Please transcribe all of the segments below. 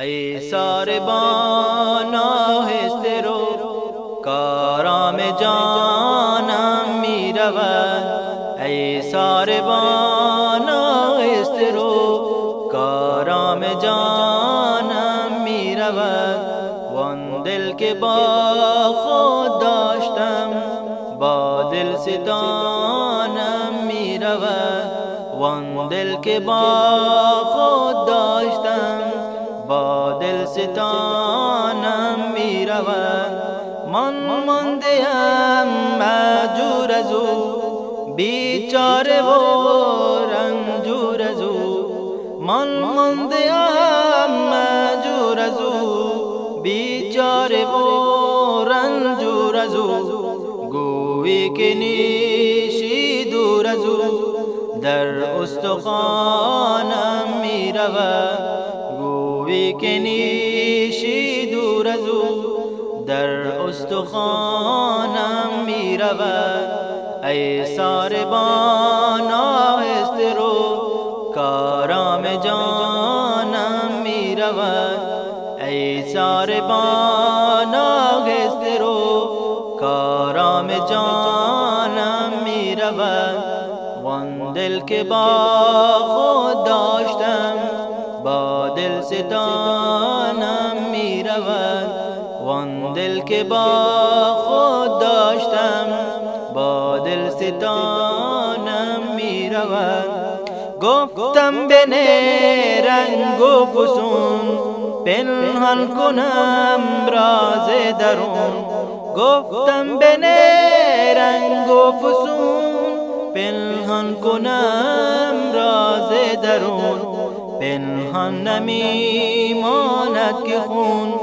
ای ساربان آهسته رو کارام جانم می رود ای ساربان آهسته رو کارام جانم می رود وان دل که با خود داشتم با دل ستانم می رود وان دل که با خود داشتم با دل ستانم می رود من ماندیم مجور از او. بیچاره و رنجور از او. من ماندیم مجور از او. بیچاره و رنجور از او. گویی که نیشی دور در استخانم می رود گویی که نیشی دور از او در استخوانم می رود ای ساربان آهسته رو کارام جانم می رود ای ساربان آهسته رو کارام جانم می رود وان دل که با خود داشتم دل ستانم می رود وان دل که با خود داشتم با دل ستانم می رود گفتم به رنگ و فسون پنهان کنم راز درون. گفتم به رنگ و فسون پنهان کنم راز درون. پنهان نمیماند که خون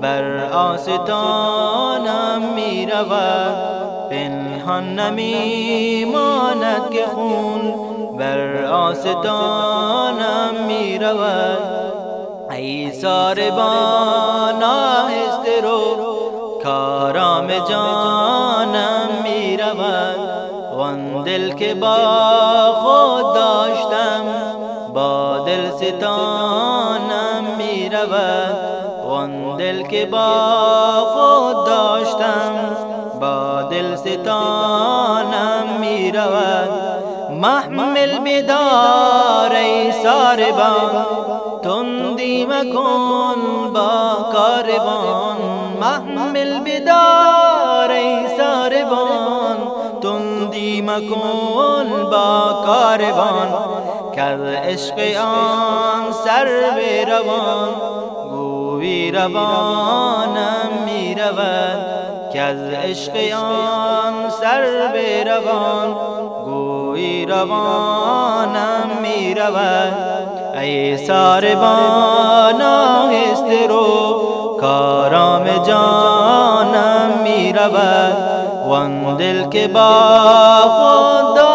بر آستانم می رود پنهان نمیماند که خون بر آستانم می رود ای ساربان آهسته رو کارام جانم می رود وان دل که با خود ستانم می رود وان دل که با خود داشتم با دل ستانم می رود محمل بدار ای ساربان تندی مکن با کاروان. محمل بدار ای ساربان تندی مکن با کاروان. کر عشق آن سر به روان گوی روانم می رود که از عشق آن سر به روان گوی روانم می رود ای ساربان آهسته رو کارام جانم می رود وان دل که با خود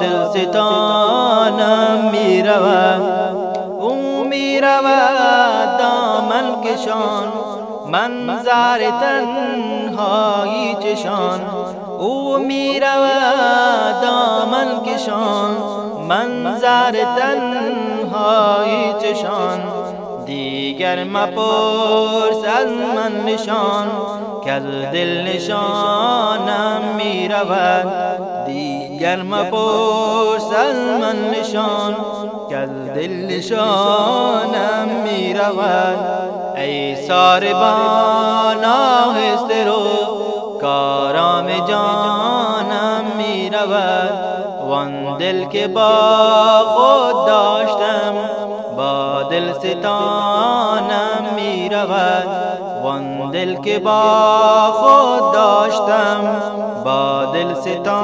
دل ستانم می او می رود دامن کشان منظر تنهایی چشان. او می رود دامن کشان منظر تنهایی چشان. دیگر مپرس از من نشان که دل نشانم می رود دیگر مپرس از من نشان که از دل نشانم می رود ای ساربان آهسته رو کارام جانم می رود وان دل که با خود داشتم با دل ستانم می رود وان دل که با خود داشتم با دل ستانم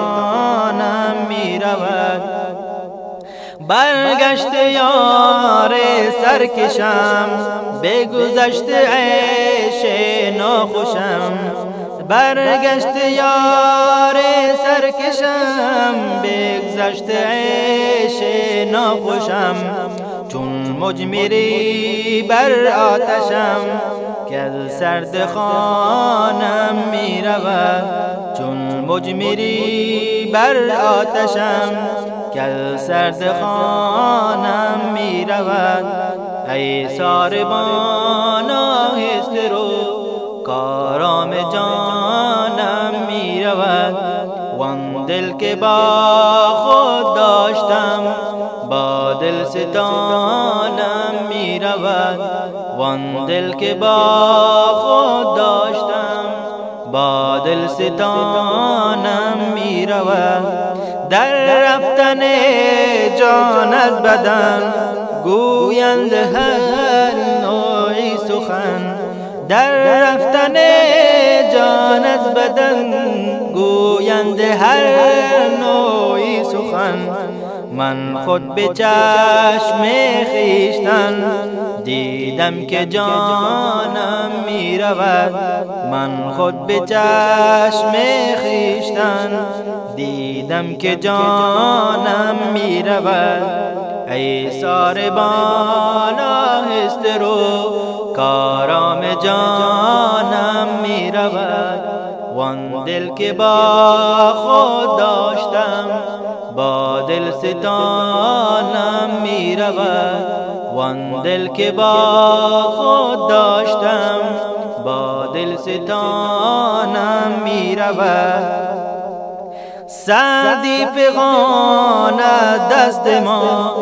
برگشت یار سرکشم بگذشت عیش ناخوشم. برگشت یار سرکشم بگذشت عیش ناخوشم. چون مجمری بر آتشم که از سرد خانم می رود چون مجمری بر آتشم از سرد خانم می رود ای ساربان آهسته رو کارام جانم می رود وان دل که با خود داشتم با دل ستانم می رود وان دل که با خود داشتم با دل ستانم می رود در رفتن جان از بدن گویند هر نوعی سخن. در رفتن جان از بدن گویند هر نوعی سخن. من خود به چشم خیشتن دیدم که جانم می رود من خود به چشم خیشتن دیدم که جانم می رود ای ساربان آهسته رو کارام جانم می رود وان دل که با خود داشتم با دل ستانم می رود وان دل که با خود داشتم با دل ستانم می رود سعدی فغان دست ما.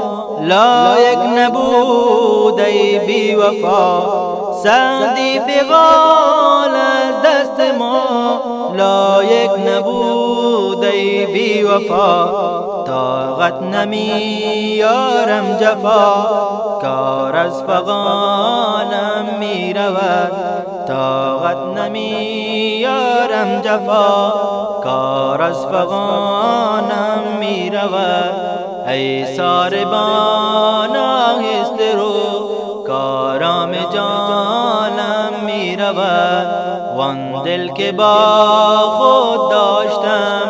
لایک نبود ای بی وفا سعدی فغان دست ما لایک نبود ای بی وفا. طاقت نمی یارم جفا. کار از فغانم می رود. طاقت نمی یارم جفا. کار از فغانم می رود. ای ساربان وان دل که با خود داشتم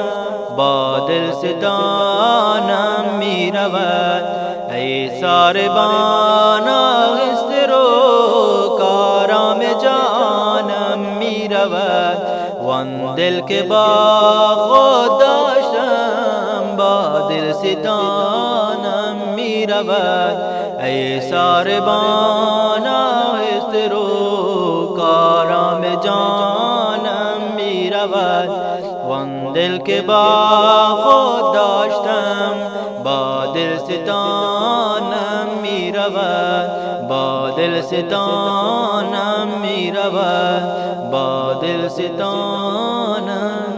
با دل ستانم می رود ای ساربان آهسته رو کارام جانم می رود وان دل که با خود داشتم با دل ستانم می رود ای ساربان آهسته رو جانم می رود وان دل که با خود داشتم با دل ستانم می رود با دل ستانم می رود با دل ستانم